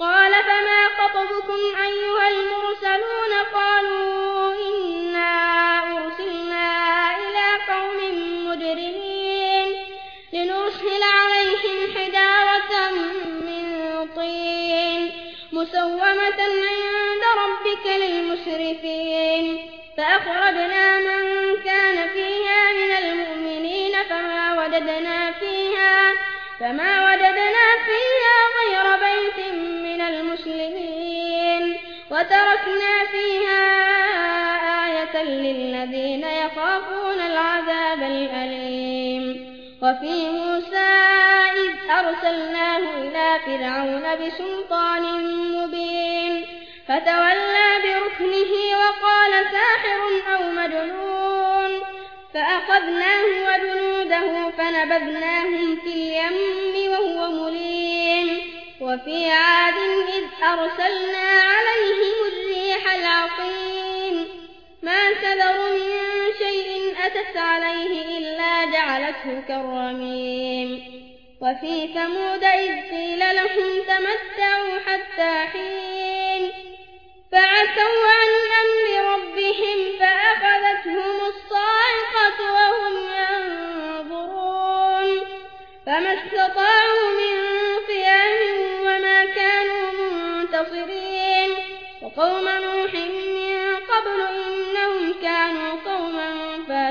قال فما خطبكم أيها المرسلون قالوا إنا أرسلنا إلى قوم مجرمين لنرسل عليهم حجارة من طين مسومة عند ربك للمسرفين فأخرجنا من كان فيها من المؤمنين فما وجدنا فيها فما وجدنا وتركنا فيها آية للذين يخافون العذاب الأليم. وفي موسى إذ أرسلناه إلى فرعون بسلطان مبين. فتولى بركنه وقال ساحر أو مجنون. فأخذناه وجنوده فنبذناهم في اليم وهو مليم. وفي عاد إذ أرسلنا عليهم شيء أتت عليه إلا جعلته كالرميم وفي ثمود إذ قيل لهم تمتعوا حتى حين. فعتوا عن أمر ربهم فأخذتهم الصاعقة وهم ينظرون. فما استطاعوا من قيام وما كانوا منتصرين. وقوم نوح من قبل قوما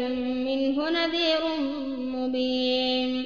لكم منه نذير مبين.